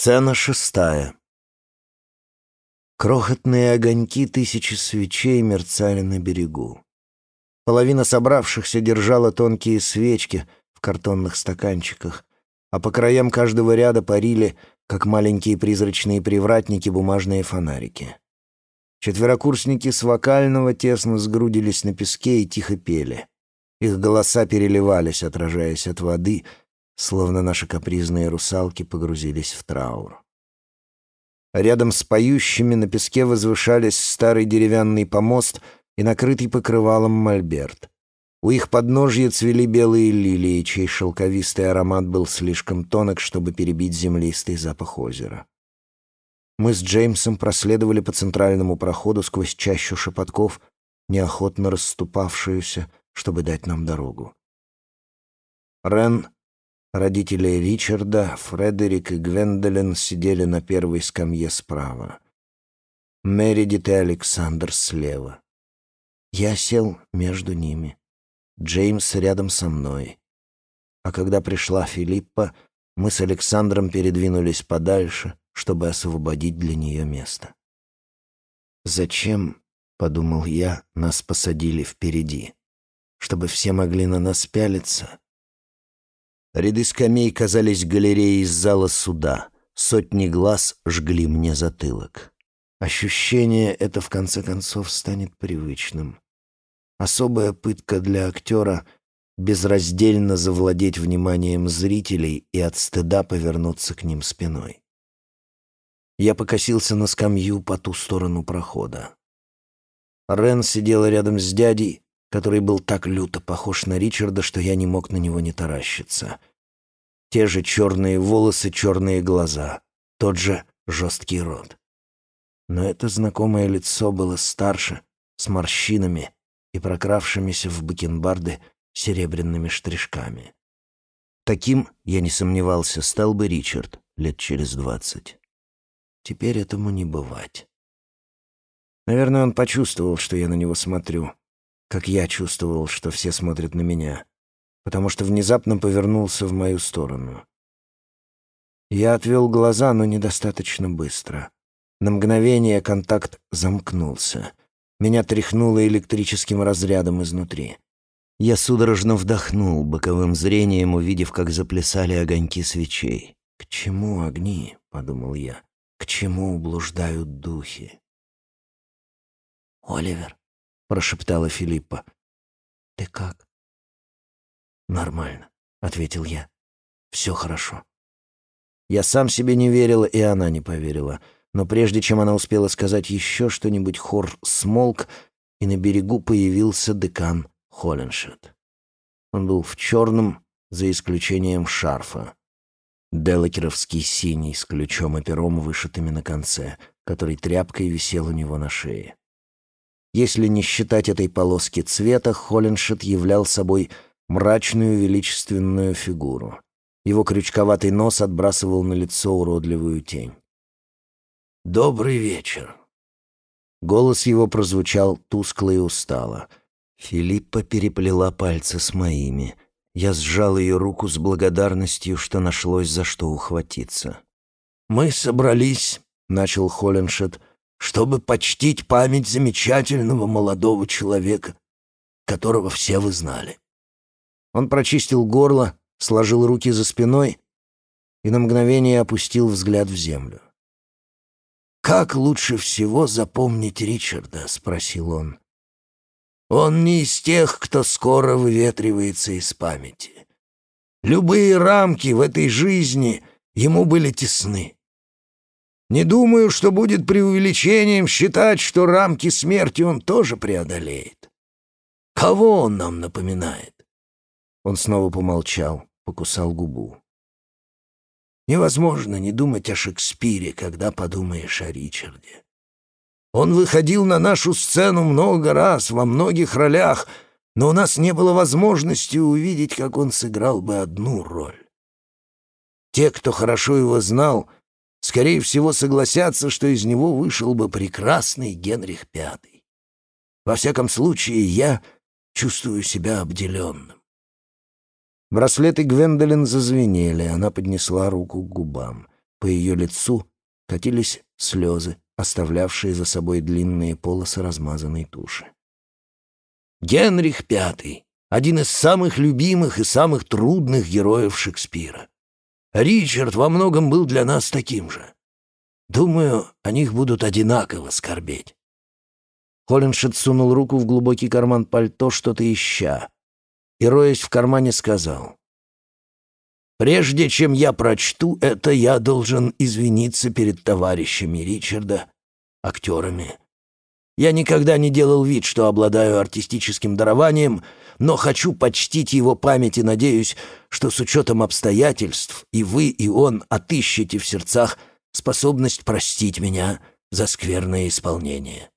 Сцена шестая. Крохотные огоньки тысячи свечей мерцали на берегу. Половина собравшихся держала тонкие свечки в картонных стаканчиках, а по краям каждого ряда парили, как маленькие призрачные привратники, бумажные фонарики. Четверокурсники с вокального тесно сгрудились на песке и тихо пели. Их голоса переливались, отражаясь от воды — словно наши капризные русалки погрузились в траур. Рядом с поющими на песке возвышались старый деревянный помост и накрытый покрывалом мольберт. У их подножья цвели белые лилии, чей шелковистый аромат был слишком тонок, чтобы перебить землистый запах озера. Мы с Джеймсом проследовали по центральному проходу сквозь чащу шепотков, неохотно расступавшуюся, чтобы дать нам дорогу. Рен Родители Ричарда, Фредерик и Гвендолин сидели на первой скамье справа. Мередит и Александр слева. Я сел между ними. Джеймс рядом со мной. А когда пришла Филиппа, мы с Александром передвинулись подальше, чтобы освободить для нее место. «Зачем, — подумал я, — нас посадили впереди? Чтобы все могли на нас пялиться?» Ряды скамей казались галереей из зала суда. Сотни глаз жгли мне затылок. Ощущение это, в конце концов, станет привычным. Особая пытка для актера — безраздельно завладеть вниманием зрителей и от стыда повернуться к ним спиной. Я покосился на скамью по ту сторону прохода. Рен сидела рядом с дядей, который был так люто похож на Ричарда, что я не мог на него не таращиться. Те же черные волосы, черные глаза, тот же жесткий рот. Но это знакомое лицо было старше, с морщинами и прокравшимися в бакенбарды серебряными штришками. Таким, я не сомневался, стал бы Ричард лет через двадцать. Теперь этому не бывать. Наверное, он почувствовал, что я на него смотрю, как я чувствовал, что все смотрят на меня, потому что внезапно повернулся в мою сторону. Я отвел глаза, но недостаточно быстро. На мгновение контакт замкнулся. Меня тряхнуло электрическим разрядом изнутри. Я судорожно вдохнул, боковым зрением увидев, как заплясали огоньки свечей. «К чему огни?» — подумал я. «К чему блуждают духи?» «Оливер», прошептала Филиппа. «Ты как?» «Нормально», — ответил я. «Все хорошо». Я сам себе не верила, и она не поверила. Но прежде чем она успела сказать еще что-нибудь, хор смолк, и на берегу появился декан Холленшет. Он был в черном, за исключением шарфа. Делакеровский синий с ключом и пером, вышитыми на конце, который тряпкой висел у него на шее. Если не считать этой полоски цвета, Холленшет являл собой мрачную величественную фигуру. Его крючковатый нос отбрасывал на лицо уродливую тень. «Добрый вечер!» Голос его прозвучал тускло и устало. Филиппа переплела пальцы с моими. Я сжал ее руку с благодарностью, что нашлось за что ухватиться. «Мы собрались», — начал Холленшет, — чтобы почтить память замечательного молодого человека, которого все вы знали. Он прочистил горло, сложил руки за спиной и на мгновение опустил взгляд в землю. «Как лучше всего запомнить Ричарда?» — спросил он. «Он не из тех, кто скоро выветривается из памяти. Любые рамки в этой жизни ему были тесны. Не думаю, что будет преувеличением считать, что рамки смерти он тоже преодолеет. Кого он нам напоминает? Он снова помолчал, покусал губу. Невозможно не думать о Шекспире, когда подумаешь о Ричарде. Он выходил на нашу сцену много раз, во многих ролях, но у нас не было возможности увидеть, как он сыграл бы одну роль. Те, кто хорошо его знал — скорее всего, согласятся, что из него вышел бы прекрасный Генрих V. Во всяком случае, я чувствую себя обделенным. Браслеты Гвендолин зазвенели, она поднесла руку к губам. По ее лицу катились слезы, оставлявшие за собой длинные полосы размазанной туши. Генрих V — один из самых любимых и самых трудных героев Шекспира. Ричард во многом был для нас таким же. Думаю, о них будут одинаково скорбеть. Холлиншет сунул руку в глубокий карман пальто, что-то ища, и, роясь в кармане, сказал. «Прежде чем я прочту это, я должен извиниться перед товарищами Ричарда, актерами. Я никогда не делал вид, что обладаю артистическим дарованием, но хочу почтить его память и надеюсь, что с учетом обстоятельств и вы, и он отыщете в сердцах способность простить меня за скверное исполнение.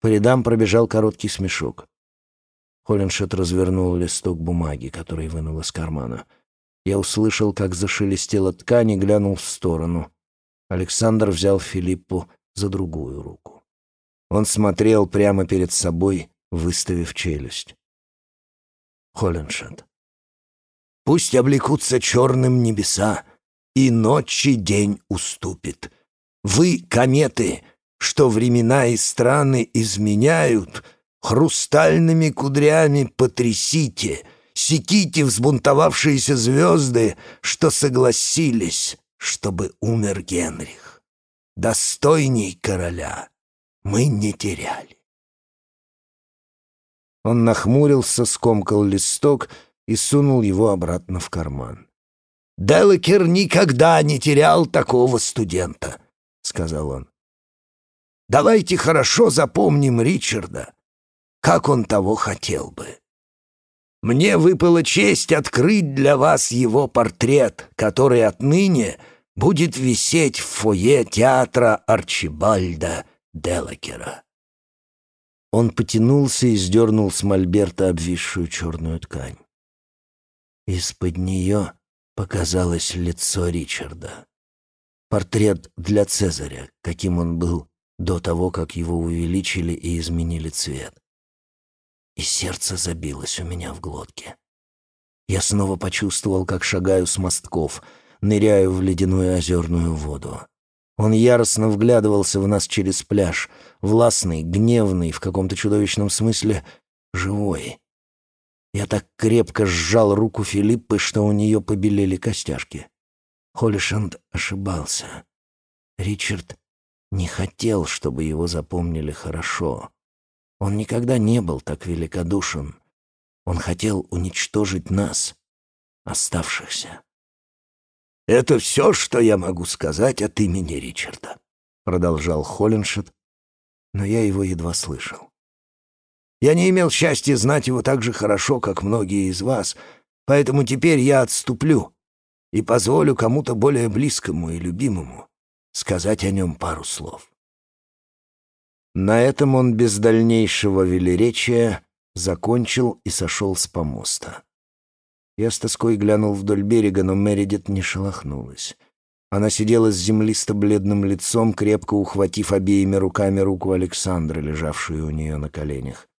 По рядам пробежал короткий смешок. Холлиншет развернул листок бумаги, который вынул из кармана. Я услышал, как зашелестела ткань и глянул в сторону. Александр взял Филиппу за другую руку. Он смотрел прямо перед собой, выставив челюсть. Холлиншет. «Пусть облекутся черным небеса, и ночи день уступит. Вы, кометы, что времена и страны изменяют, хрустальными кудрями потрясите, секите взбунтовавшиеся звезды, что согласились, чтобы умер Генрих. Достойней короля мы не теряли. Он нахмурился, скомкал листок и сунул его обратно в карман. «Делакер никогда не терял такого студента», — сказал он. Давайте хорошо запомним Ричарда, как он того хотел бы. Мне выпала честь открыть для вас его портрет, который отныне будет висеть в фойе театра Арчибальда Делакера. Он потянулся и сдернул с мольберта обвисшую черную ткань. Из-под нее показалось лицо Ричарда. Портрет для Цезаря, каким он был до того, как его увеличили и изменили цвет. И сердце забилось у меня в глотке. Я снова почувствовал, как шагаю с мостков, ныряю в ледяную озерную воду. Он яростно вглядывался в нас через пляж, властный, гневный, в каком-то чудовищном смысле живой. Я так крепко сжал руку Филиппы, что у нее побелели костяшки. Холлишанд ошибался. Ричард не хотел, чтобы его запомнили хорошо. Он никогда не был так великодушен. Он хотел уничтожить нас, оставшихся. «Это все, что я могу сказать от имени Ричарда», — продолжал Холлиншет, но я его едва слышал. «Я не имел счастья знать его так же хорошо, как многие из вас, поэтому теперь я отступлю и позволю кому-то более близкому и любимому сказать о нем пару слов. На этом он без дальнейшего велеречия закончил и сошел с помоста. Я с тоской глянул вдоль берега, но Мередит не шелохнулась. Она сидела с землисто-бледным лицом, крепко ухватив обеими руками руку Александра, лежавшую у нее на коленях.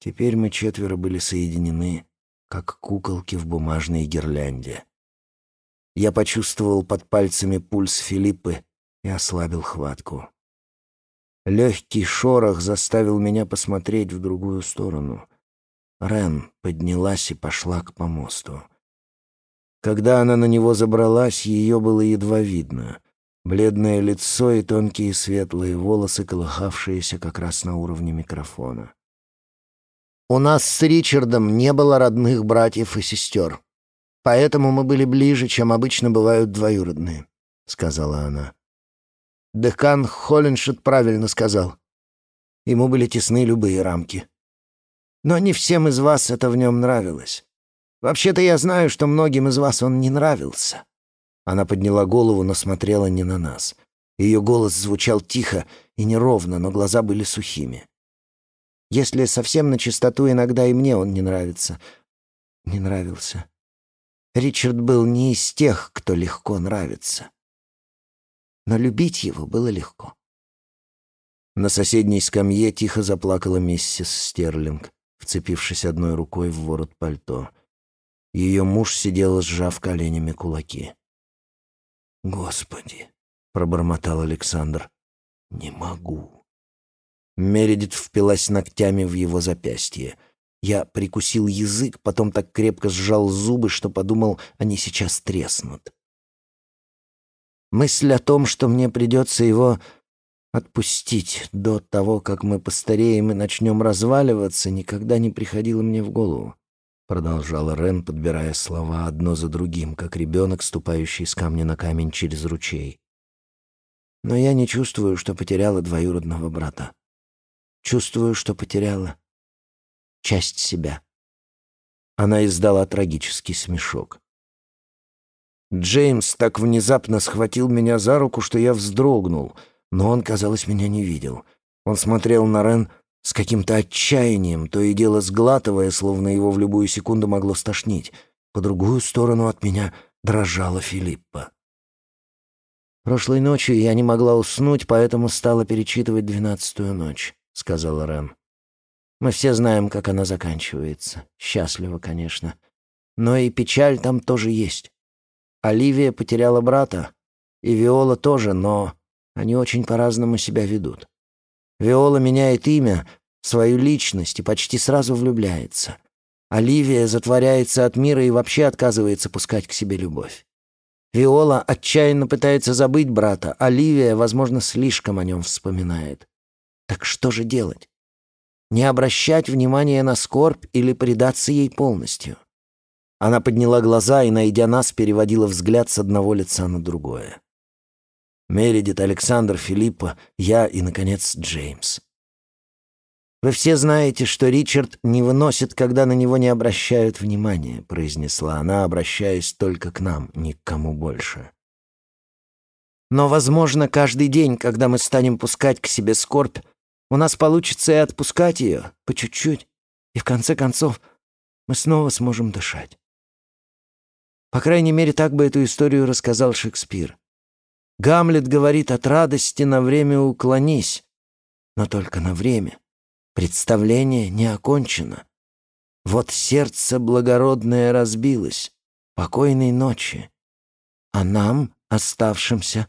Теперь мы четверо были соединены, как куколки в бумажной гирлянде. Я почувствовал под пальцами пульс Филиппы и ослабил хватку. Легкий шорох заставил меня посмотреть в другую сторону. Рен поднялась и пошла к помосту. Когда она на него забралась, ее было едва видно. Бледное лицо и тонкие светлые волосы, колыхавшиеся как раз на уровне микрофона. «У нас с Ричардом не было родных братьев и сестер», Поэтому мы были ближе, чем обычно бывают двоюродные», — сказала она. Декан Холлиншет правильно сказал. Ему были тесны любые рамки. Но не всем из вас это в нем нравилось. Вообще-то я знаю, что многим из вас он не нравился. Она подняла голову, но смотрела не на нас. Ее голос звучал тихо и неровно, но глаза были сухими. Если совсем на чистоту, иногда и мне он не нравится. Не нравился. Ричард был не из тех, кто легко нравится. Но любить его было легко. На соседней скамье тихо заплакала миссис Стерлинг, вцепившись одной рукой в ворот пальто. Ее муж сидел, сжав коленями кулаки. «Господи!» — пробормотал Александр. «Не могу». Мередит впилась ногтями в его запястье. Я прикусил язык, потом так крепко сжал зубы, что подумал, они сейчас треснут. Мысль о том, что мне придется его отпустить до того, как мы постареем и начнем разваливаться, никогда не приходила мне в голову. Продолжала Рен, подбирая слова одно за другим, как ребенок, ступающий с камня на камень через ручей. Но я не чувствую, что потеряла двоюродного брата. Чувствую, что потеряла часть себя. Она издала трагический смешок. Джеймс так внезапно схватил меня за руку, что я вздрогнул, но он, казалось, меня не видел. Он смотрел на Рен с каким-то отчаянием, то и дело сглатывая, словно его в любую секунду могло стошнить. По другую сторону от меня дрожала Филиппа. «Прошлой ночью я не могла уснуть, поэтому стала перечитывать двенадцатую ночь», — сказала Рен. «Мы все знаем, как она заканчивается. Счастливо, конечно. Но и печаль там тоже есть. Оливия потеряла брата, и Виола тоже, но они очень по-разному себя ведут. Виола меняет имя, свою личность и почти сразу влюбляется. Оливия затворяется от мира и вообще отказывается пускать к себе любовь. Виола отчаянно пытается забыть брата, Оливия, возможно, слишком о нем вспоминает. Так что же делать? Не обращать внимания на скорбь или предаться ей полностью? Она подняла глаза и, найдя нас, переводила взгляд с одного лица на другое. Мередит, Александр, Филиппа, я и, наконец, Джеймс. «Вы все знаете, что Ричард не выносит, когда на него не обращают внимания», — произнесла она, обращаясь только к нам, ни к кому больше. «Но, возможно, каждый день, когда мы станем пускать к себе скорбь, у нас получится и отпускать ее по чуть-чуть, и в конце концов мы снова сможем дышать. По крайней мере, так бы эту историю рассказал Шекспир. Гамлет говорит от радости на время уклонись, но только на время. Представление не окончено. Вот сердце благородное разбилось. Покойной ночи. А нам, оставшимся,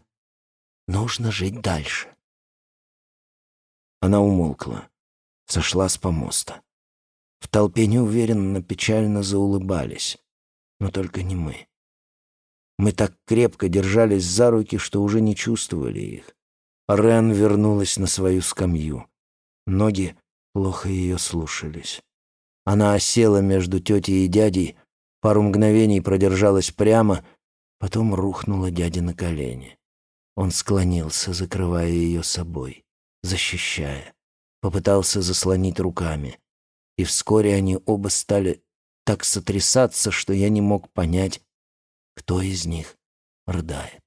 нужно жить дальше. Она умолкла, сошла с помоста. В толпе неуверенно, печально заулыбались но только не мы. Мы так крепко держались за руки, что уже не чувствовали их. Рен вернулась на свою скамью. Ноги плохо ее слушались. Она осела между тетей и дядей, пару мгновений продержалась прямо, потом рухнула дяде на колени. Он склонился, закрывая ее собой, защищая, попытался заслонить руками, и вскоре они оба стали так сотрясаться, что я не мог понять, кто из них рыдает.